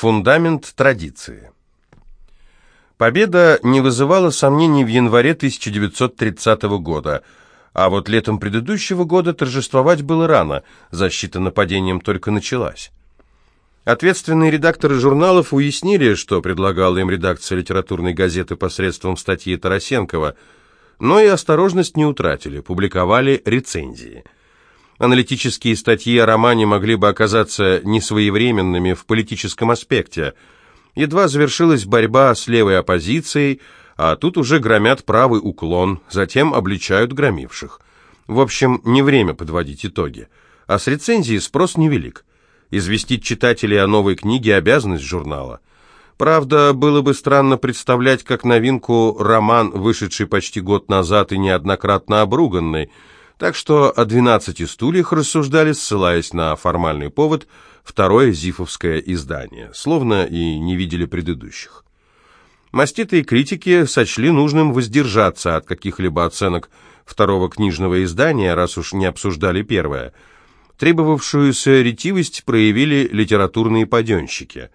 Фундамент традиции. Победа не вызывала сомнений в январе 1930 года, а вот летом предыдущего года торжествовать было рано, защита нападением только началась. Ответственные редакторы журналов уяснили, что предлагала им редакция литературной газеты посредством статьи Тарасенкова, но и осторожность не утратили, публиковали рецензии. Аналитические статьи о романе могли бы оказаться несвоевременными в политическом аспекте. Едва завершилась борьба с левой оппозицией, а тут уже громят правый уклон, затем обличают громивших. В общем, не время подводить итоги. А с рецензии спрос невелик. Известить читателей о новой книге – обязанность журнала. Правда, было бы странно представлять как новинку роман, вышедший почти год назад и неоднократно обруганный, так что о «двенадцати стульях» рассуждали, ссылаясь на формальный повод, второе зифовское издание, словно и не видели предыдущих. Маститые критики сочли нужным воздержаться от каких-либо оценок второго книжного издания, раз уж не обсуждали первое – Требовавшуюся ретивость проявили литературные паденщики.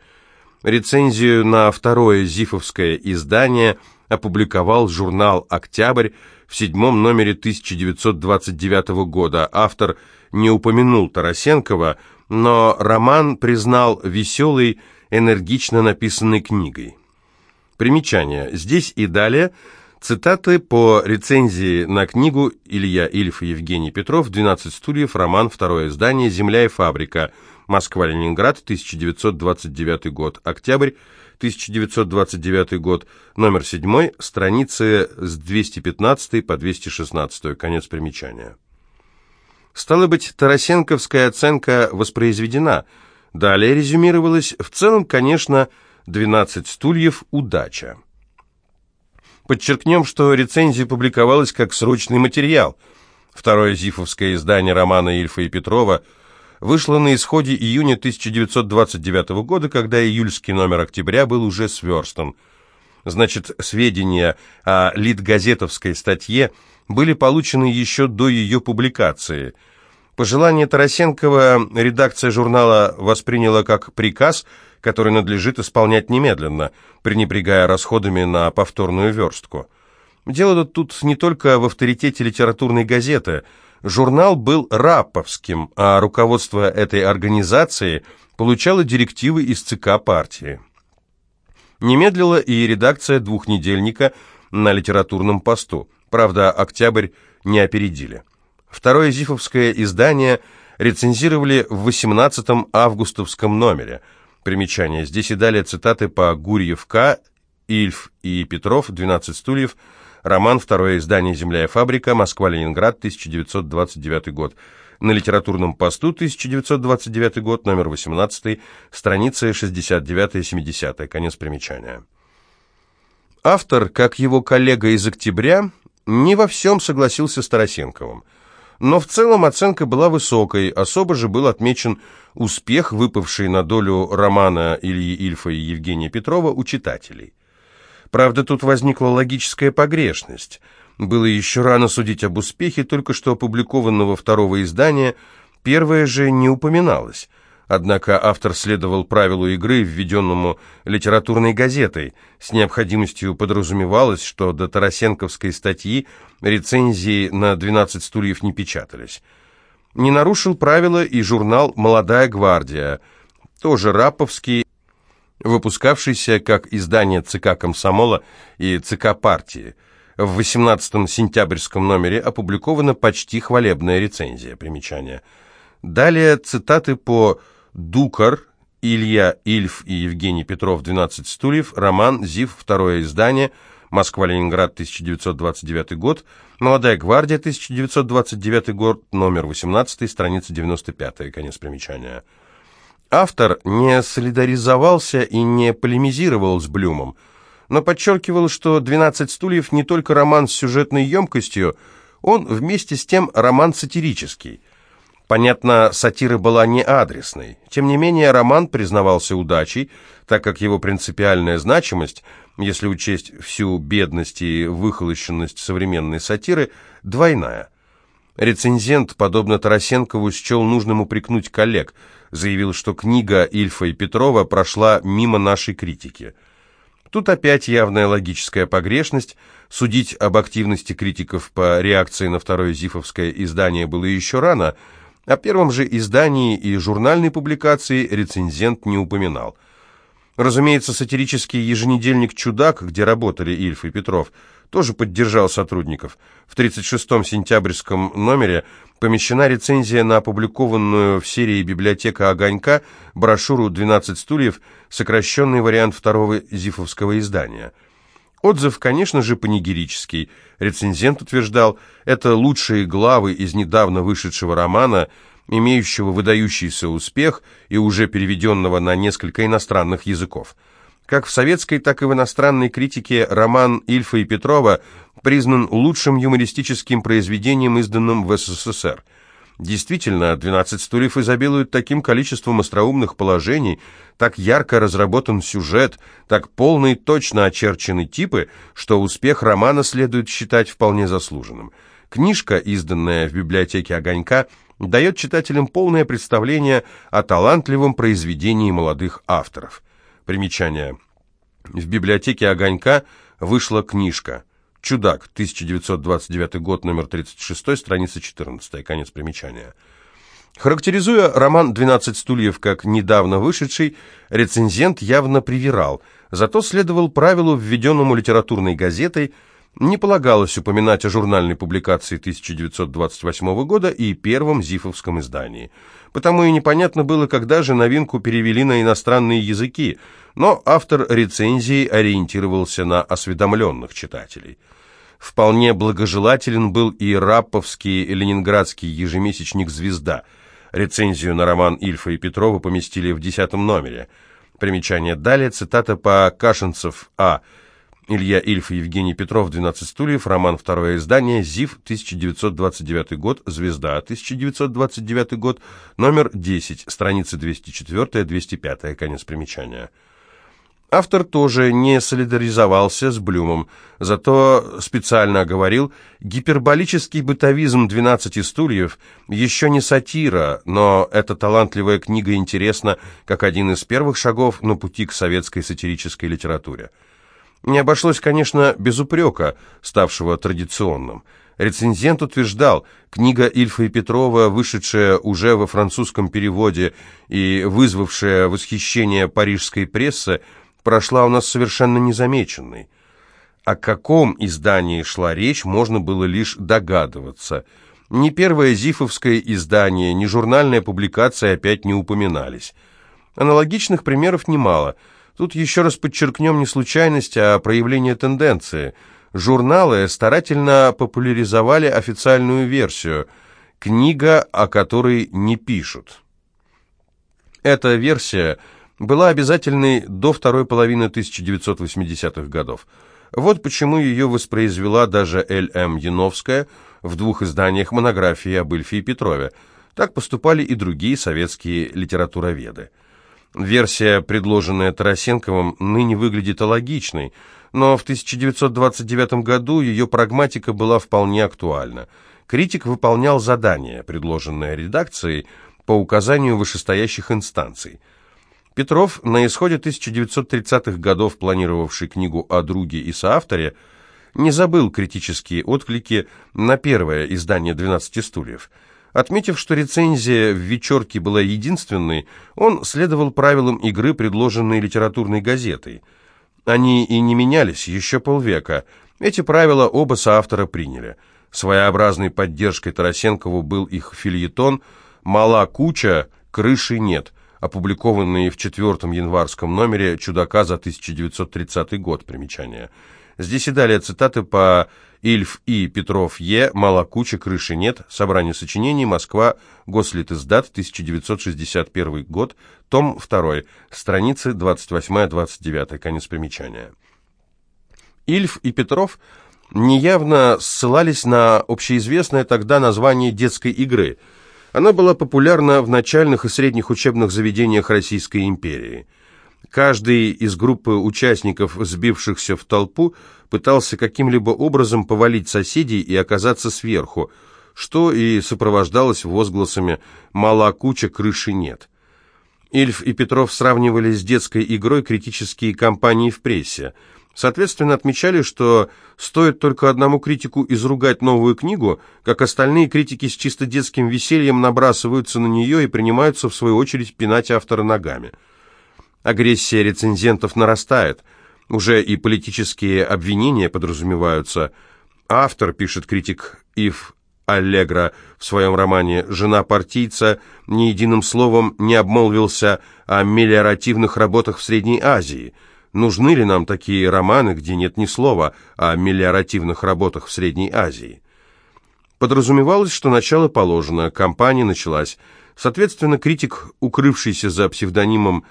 Рецензию на второе зифовское издание опубликовал журнал «Октябрь» в седьмом номере 1929 года. Автор не упомянул Тарасенкова, но роман признал веселой, энергично написанной книгой. Примечание. Здесь и далее – Цитаты по рецензии на книгу Илья Ильф и Евгений Петров. «12 стульев», роман, второе издание. «Земля и фабрика», Москва-Ленинград, 1929 год, октябрь, 1929 год, номер 7, страницы с 215 по 216, конец примечания. Стало быть, Тарасенковская оценка воспроизведена. Далее резюмировалось, в целом, конечно, «12 стульев. Удача». Подчеркнем, что рецензия публиковалась как срочный материал. Второе зифовское издание романа Ильфа и Петрова вышло на исходе июня 1929 года, когда июльский номер октября был уже сверстан. Значит, сведения о литгазетовской статье были получены еще до ее публикации. Пожелание Тарасенкова редакция журнала восприняла как приказ – который надлежит исполнять немедленно, пренебрегая расходами на повторную верстку. Дело тут не только в авторитете литературной газеты. Журнал был раповским, а руководство этой организации получало директивы из ЦК партии. Немедлила и редакция двухнедельника на литературном посту. Правда, октябрь не опередили. Второе зифовское издание рецензировали в 18 августовском номере – Примечание. Здесь и далее цитаты по Гурьев К., Ильф и Петров, «12 стульев», роман, второе издание «Земля и фабрика», Москва-Ленинград, 1929 год. На литературном посту, 1929 год, номер 18, страницы 69-70, конец примечания. Автор, как его коллега из «Октября», не во всем согласился с Тарасенковым но в целом оценка была высокой, особо же был отмечен успех, выпавший на долю романа Ильи Ильфа и Евгения Петрова у читателей. Правда, тут возникла логическая погрешность. Было еще рано судить об успехе только что опубликованного второго издания, первое же не упоминалось – Однако автор следовал правилу игры, введенному литературной газетой. С необходимостью подразумевалось, что до Тарасенковской статьи рецензии на «12 стульев» не печатались. Не нарушил правила и журнал «Молодая гвардия», тоже раповский, выпускавшийся как издание ЦК Комсомола и ЦК партии. В 18 сентябрьском номере опубликована почти хвалебная рецензия. Примечание. Далее цитаты по Дукар, Илья Ильф и Евгений Петров «12 стульев», роман «Зив», второе издание, Москва-Ленинград, 1929 год, «Молодая гвардия», 1929 год, номер 18, страница 95, конец примечания. Автор не солидаризовался и не полемизировал с Блюмом, но подчеркивал, что «12 стульев» не только роман с сюжетной емкостью, он вместе с тем роман сатирический – Понятно, сатира была не адресной. Тем не менее, роман признавался удачей, так как его принципиальная значимость, если учесть всю бедность и выхолощенность современной сатиры, двойная. Рецензент, подобно Тарасенкову, счел нужным упрекнуть коллег, заявил, что книга Ильфа и Петрова прошла мимо нашей критики. Тут опять явная логическая погрешность. Судить об активности критиков по реакции на второе зифовское издание было еще рано. О первом же издании и журнальной публикации рецензент не упоминал. Разумеется, сатирический еженедельник «Чудак», где работали Ильф и Петров, тоже поддержал сотрудников. В 36-м сентябрьском номере помещена рецензия на опубликованную в серии «Библиотека Огонька» брошюру «12 стульев», сокращенный вариант второго зифовского издания. Отзыв, конечно же, панигерический. Рецензент утверждал, это лучшие главы из недавно вышедшего романа, имеющего выдающийся успех и уже переведенного на несколько иностранных языков. Как в советской, так и в иностранной критике роман Ильфа и Петрова признан лучшим юмористическим произведением, изданным в СССР. Действительно, «12 стульев» изобилует таким количеством остроумных положений, так ярко разработан сюжет, так полно и точно очерчены типы, что успех романа следует считать вполне заслуженным. Книжка, изданная в библиотеке «Огонька», дает читателям полное представление о талантливом произведении молодых авторов. Примечание. В библиотеке «Огонька» вышла книжка «Чудак», 1929 год, номер 36, страница 14, конец примечания. Характеризуя роман «12 стульев» как недавно вышедший, рецензент явно привирал, зато следовал правилу, введенному литературной газетой – не полагалось упоминать о журнальной публикации 1928 года и первом зифовском издании. Потому и непонятно было, когда же новинку перевели на иностранные языки, но автор рецензии ориентировался на осведомленных читателей. Вполне благожелателен был и раповский ленинградский ежемесячник «Звезда». Рецензию на роман Ильфа и Петрова поместили в десятом номере. Примечание далее, цитата по Кашинцев А. Илья Ильф и Евгений Петров, «12 стульев», роман «Второе издание», ЗИФ, 1929 год, «Звезда», 1929 год, номер 10, страницы 204-205, конец примечания. Автор тоже не солидаризовался с Блюмом, зато специально говорил, гиперболический бытовизм «12 стульев» еще не сатира, но эта талантливая книга интересна как один из первых шагов на пути к советской сатирической литературе. Не обошлось, конечно, без упрека, ставшего традиционным. Рецензент утверждал, книга Ильфа и Петрова, вышедшая уже во французском переводе и вызвавшая восхищение парижской прессы, прошла у нас совершенно незамеченной. О каком издании шла речь, можно было лишь догадываться. Ни первое зифовское издание, ни журнальная публикация опять не упоминались. Аналогичных примеров немало – Тут еще раз подчеркнем не случайность, а проявление тенденции. Журналы старательно популяризовали официальную версию «Книга, о которой не пишут». Эта версия была обязательной до второй половины 1980-х годов. Вот почему ее воспроизвела даже Л.М. Яновская в двух изданиях монографии об Ильфе и Петрове. Так поступали и другие советские литературоведы. Версия, предложенная Тарасенковым, ныне выглядит логичной, но в 1929 году ее прагматика была вполне актуальна. Критик выполнял задание, предложенное редакцией, по указанию вышестоящих инстанций. Петров, на исходе 1930-х годов планировавший книгу о друге и соавторе, не забыл критические отклики на первое издание «12 стульев». Отметив, что рецензия в «Вечерке» была единственной, он следовал правилам игры, предложенной литературной газетой. Они и не менялись еще полвека. Эти правила оба соавтора приняли. Своеобразной поддержкой Тарасенкову был их фильетон «Мала куча, крыши нет», опубликованный в четвертом январском номере «Чудака» за 1930 год. Примечание. Здесь и далее цитаты по Ильф И. Петров Е. Малокуча, крыши нет. Собрание сочинений. Москва. Гослитиздат. 1961 год. Том 2. Страницы 28-29. Конец примечания. Ильф и Петров неявно ссылались на общеизвестное тогда название детской игры. Она была популярна в начальных и средних учебных заведениях Российской империи. Каждый из группы участников, сбившихся в толпу, пытался каким-либо образом повалить соседей и оказаться сверху. что и сопровождалось возгласами «мала куча, крыши нет». Ильф и Петров сравнивали с детской игрой критические кампании в прессе. Соответственно, отмечали, что стоит только одному критику изругать новую книгу, как остальные критики с чисто детским весельем набрасываются на нее и принимаются, в свою очередь, пинать автора ногами. Агрессия рецензентов нарастает. Уже и политические обвинения подразумеваются. Автор, пишет критик Ив Аллегра в своем романе «Жена партийца» ни единым словом не обмолвился о мелиоративных работах в Средней Азии. Нужны ли нам такие романы, где нет ни слова о мелиоративных работах в Средней Азии? Подразумевалось, что начало положено, кампания началась. Соответственно, критик, укрывшийся за псевдонимом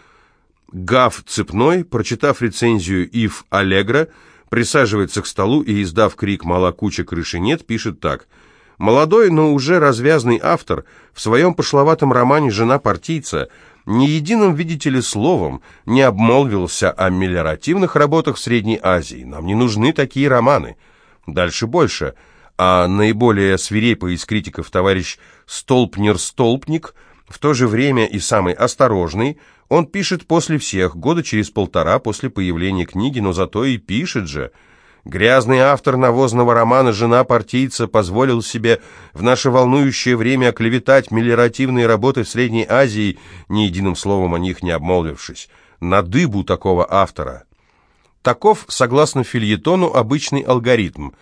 Гав Цепной, прочитав рецензию Ив Аллегра, присаживается к столу и, издав крик «Мала куча, крыши нет», пишет так «Молодой, но уже развязный автор в своем пошловатом романе «Жена партийца» ни единым, видите ли, словом не обмолвился о мелиоративных работах в Средней Азии. Нам не нужны такие романы. Дальше больше. А наиболее свирепый из критиков товарищ Столпнер-Столпник, в то же время и самый осторожный – он пишет после всех, года через полтора после появления книги, но зато и пишет же. Грязный автор навозного романа «Жена партийца» позволил себе в наше волнующее время оклеветать мелиоративные работы в Средней Азии, ни единым словом о них не обмолвившись. На дыбу такого автора. Таков, согласно фильетону, обычный алгоритм.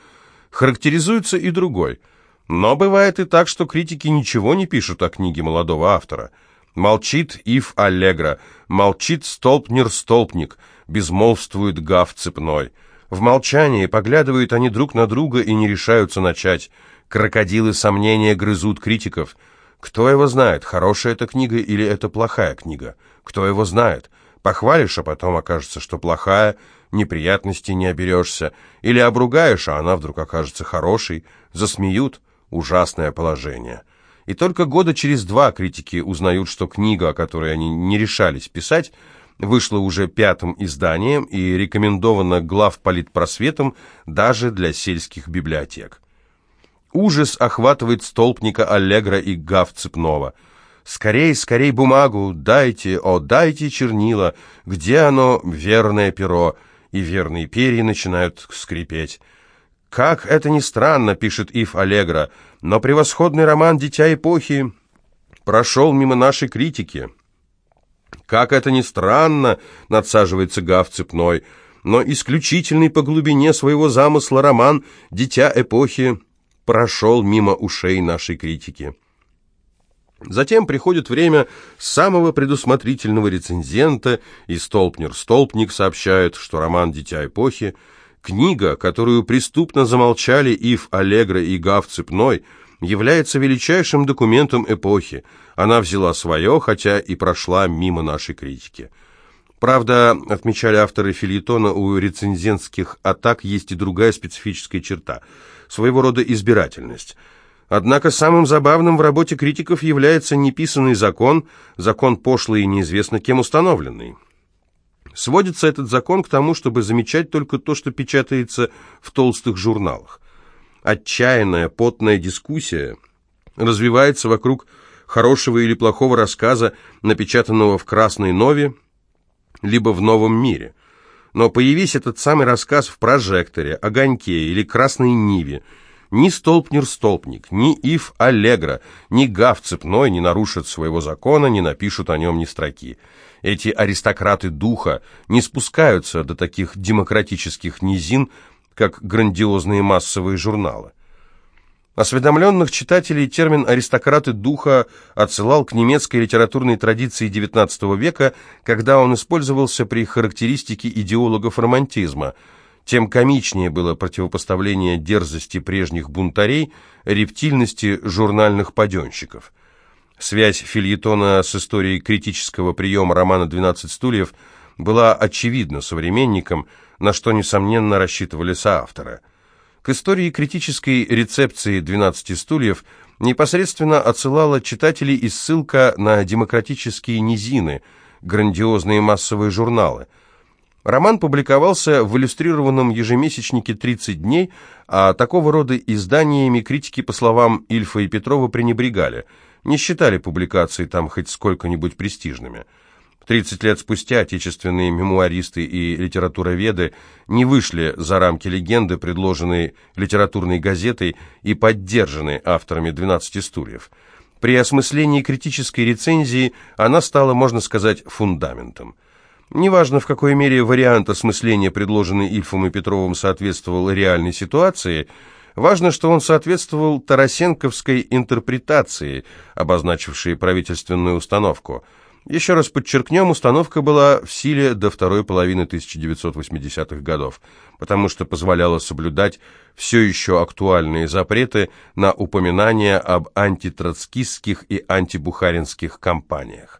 Характеризуется и другой. Но бывает и так, что критики ничего не пишут о книге молодого автора – Молчит Ив Аллегра, молчит Столпнер-Столпник, безмолвствует Гав Цепной. В молчании поглядывают они друг на друга и не решаются начать. Крокодилы сомнения грызут критиков. Кто его знает, хорошая это книга или это плохая книга? Кто его знает? Похвалишь, а потом окажется, что плохая, неприятностей не оберешься. Или обругаешь, а она вдруг окажется хорошей. Засмеют. Ужасное положение. И только года через два критики узнают, что книга, о которой они не решались писать, вышла уже пятым изданием и рекомендована главполитпросветом даже для сельских библиотек. Ужас охватывает столпника Аллегра и Гав Цепнова. «Скорей, скорей бумагу, дайте, о, дайте чернила, где оно, верное перо?» И верные перья начинают скрипеть. «Как это ни странно», — пишет Ив Аллегра, — но превосходный роман «Дитя эпохи» прошел мимо нашей критики. Как это ни странно, надсаживается Гав Цепной, но исключительный по глубине своего замысла роман «Дитя эпохи» прошел мимо ушей нашей критики. Затем приходит время самого предусмотрительного рецензента, и Столпнер-Столпник сообщает, что роман «Дитя эпохи» Книга, которую преступно замолчали Ив Аллегра и Гав Цепной, является величайшим документом эпохи. Она взяла свое, хотя и прошла мимо нашей критики. Правда, отмечали авторы фильетона, у рецензентских атак есть и другая специфическая черта – своего рода избирательность. Однако самым забавным в работе критиков является неписанный закон, закон пошлый и неизвестно кем установленный. Сводится этот закон к тому, чтобы замечать только то, что печатается в толстых журналах. Отчаянная, потная дискуссия развивается вокруг хорошего или плохого рассказа, напечатанного в «Красной Нове», либо в «Новом мире». Но появись этот самый рассказ в «Прожекторе», «Огоньке» или «Красной Ниве», ни Столпнер-Столпник, ни Ив Аллегра, ни Гав Цепной не нарушат своего закона, не напишут о нем ни строки. Эти аристократы духа не спускаются до таких демократических низин, как грандиозные массовые журналы. Осведомленных читателей термин «аристократы духа» отсылал к немецкой литературной традиции XIX века, когда он использовался при характеристике идеологов романтизма. Тем комичнее было противопоставление дерзости прежних бунтарей, рептильности журнальных паденщиков. Связь фильетона с историей критического приема романа «12 стульев» была очевидна современникам, на что, несомненно, рассчитывали соавторы. К истории критической рецепции «12 стульев» непосредственно отсылала читателей и ссылка на демократические низины, грандиозные массовые журналы. Роман публиковался в иллюстрированном ежемесячнике «30 дней», а такого рода изданиями критики, по словам Ильфа и Петрова, пренебрегали, не считали публикации там хоть сколько-нибудь престижными. 30 лет спустя отечественные мемуаристы и литературоведы не вышли за рамки легенды, предложенной литературной газетой и поддержанной авторами «12 стульев». При осмыслении критической рецензии она стала, можно сказать, фундаментом. Неважно, в какой мере вариант осмысления, предложенный Ильфом и Петровым, соответствовал реальной ситуации, важно, что он соответствовал Тарасенковской интерпретации, обозначившей правительственную установку. Еще раз подчеркнем, установка была в силе до второй половины 1980-х годов, потому что позволяла соблюдать все еще актуальные запреты на упоминания об антитроцкистских и антибухаринских кампаниях.